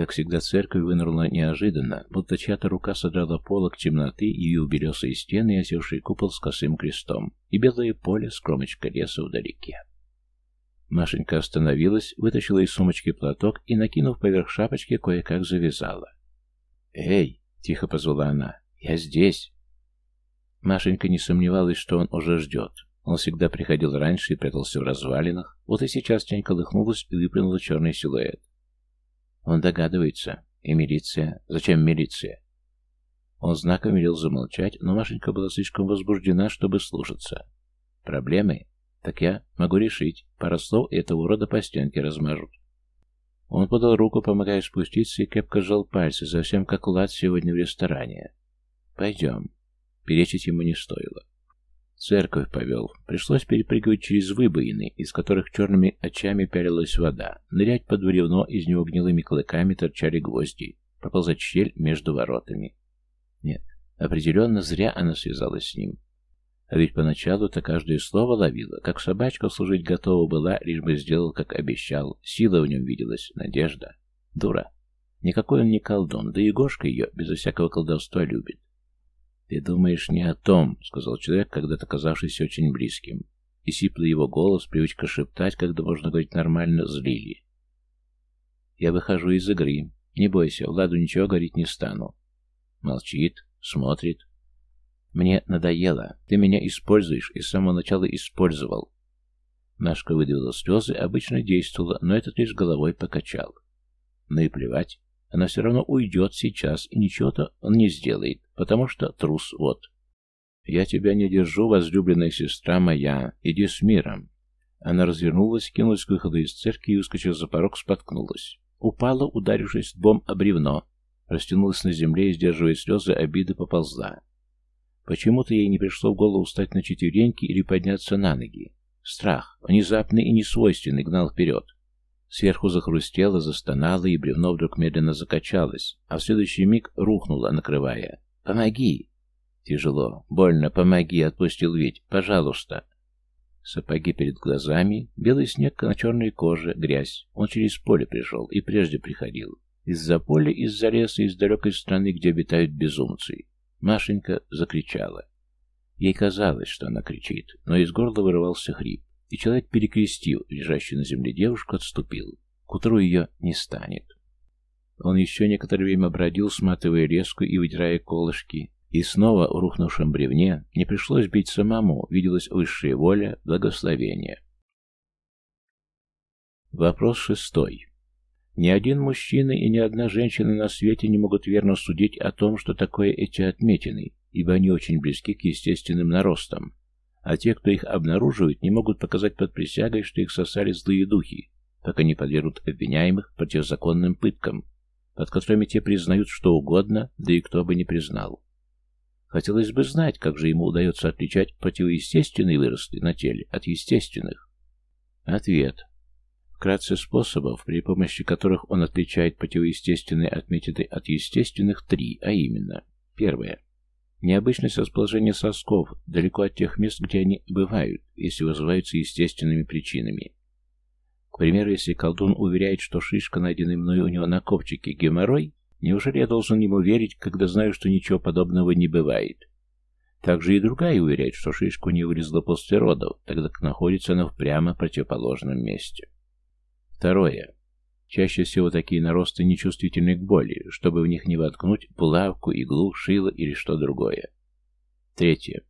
Как всегда, церковь вынырнула неожиданно, будто чья-то рука содрала полок темноты, ее белесые стены и осевший купол с косым крестом, и белое поле с кромочкой леса вдалеке. Машенька остановилась, вытащила из сумочки платок и, накинув поверх шапочки, кое-как завязала. «Эй!» — тихо позвала она. «Я здесь!» Машенька не сомневалась, что он уже ждет. Он всегда приходил раньше и прятался в развалинах. Вот и сейчас тень колыхнулась и выплюнула черный силуэт. Он догадывается. И милиция. Зачем милиция? Он знаком велел замолчать, но Машенька была слишком возбуждена, чтобы слушаться. Проблемы? Так я могу решить. Пара слов, и этого урода по стенке размажут. Он подал руку, помогая спуститься, и крепко сжал пальцы, совсем как Лад сегодня в ресторане. «Пойдем». Перечить ему не стоило. Церковь повел. Пришлось перепрыгивать через выбоины, из которых черными очами пялилась вода, нырять под бревно, из него гнилыми клыками торчали гвозди, проползать щель между воротами. Нет, определенно зря она связалась с ним. А ведь поначалу-то каждое слово ловила, как собачка служить готова была, лишь бы сделал, как обещал. Сила в нем виделась, надежда. Дура. Никакой он не колдун, да и Гошка ее безо всякого колдовства любит. «Ты думаешь не о том», — сказал человек, когда-то казавшийся очень близким. И сиплый его голос, привычка шептать, когда можно говорить нормально, злили. «Я выхожу из игры. Не бойся, Владу ничего говорить не стану». Молчит, смотрит, мне надоело. Ты меня используешь и с самого начала использовал. Машка выдавила слезы, обычно действовала, но этот лишь головой покачал. Ну и плевать. Она все равно уйдет сейчас, и ничего-то он не сделает, потому что трус вот. «Я тебя не держу, возлюбленная сестра моя. Иди с миром». Она развернулась, кинулась к выходу из церкви и, выскочив за порог, споткнулась. Упала, ударившись лбом о бревно. Растянулась на земле и, сдерживая слезы, обиды поползла. Почему-то ей не пришло в голову встать на четвереньки или подняться на ноги. Страх, внезапный и несвойственный, гнал вперед. Сверху захрустело, застонало, и бревно вдруг медленно закачалось, а в следующий миг рухнуло, накрывая. «Помоги!» «Тяжело, больно, помоги!» — отпустил ведь. «Пожалуйста!» Сапоги перед глазами, белый снег на черной коже, грязь. Он через поле пришел и прежде приходил. Из-за поля, из-за леса, из далекой страны, где обитают безумцы. Машенька закричала. Ей казалось, что она кричит, но из горла вырывался хрип, и человек, перекрестил лежащую на земле девушку, отступил. К утру ее не станет. Он еще некоторое время бродил, сматывая резку и выдирая колышки, и снова в рухнувшем бревне не пришлось бить самому, виделась высшая воля, благословение. Вопрос шестой. Ни один мужчина и ни одна женщина на свете не могут верно судить о том, что такое эти отметины, ибо они очень близки к естественным наростам. А те, кто их обнаруживает, не могут показать под присягой, что их сосали злые духи, пока не подвергнут обвиняемых противозаконным пыткам, под которыми те признают что угодно, да и кто бы не признал. Хотелось бы знать, как же ему удается отличать противоестественные выросты на теле от естественных. Ответ. Вкратце способов, при помощи которых он отличает противоестественные отметины от естественных, три, а именно. Первое. Необычность расположения сосков далеко от тех мест, где они бывают, если вызываются естественными причинами. К примеру, если колдун уверяет, что шишка, найденная мной у него на копчике, геморрой, неужели я должен ему верить, когда знаю, что ничего подобного не бывает? Также и другая уверяет, что шишку не вылезла после родов, тогда как находится она в прямо противоположном месте. Второе. Чаще всего такие наросты нечувствительны к боли, чтобы в них не воткнуть булавку, иглу, шило или что другое. Третье.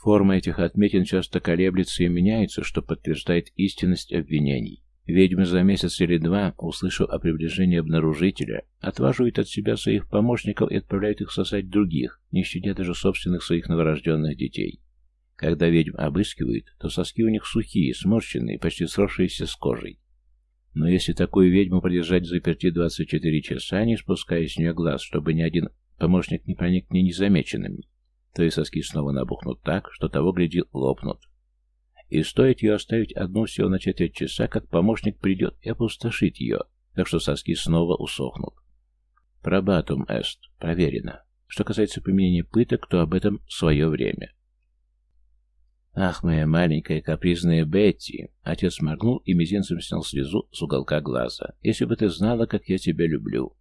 Форма этих отметин часто колеблется и меняется, что подтверждает истинность обвинений. Ведьмы за месяц или два, услышав о приближении обнаружителя, отваживают от себя своих помощников и отправляют их сосать других, не щадя даже собственных своих новорожденных детей. Когда ведьм обыскивают, то соски у них сухие, сморщенные, почти сросшиеся с кожей. Но если такую ведьму продержать заперти 24 часа, не спуская с нее глаз, чтобы ни один помощник не проник к ней незамеченным, то и соски снова набухнут так, что того, гляди, лопнут. И стоит ее оставить одну всего на четверть часа, как помощник придет и опустошит ее, так что соски снова усохнут. Пробатум эст. Проверено. Что касается применения пыток, то об этом свое время. «Ах, моя маленькая капризная Бетти!» Отец моргнул и мизинцем снял слезу с уголка глаза. «Если бы ты знала, как я тебя люблю!»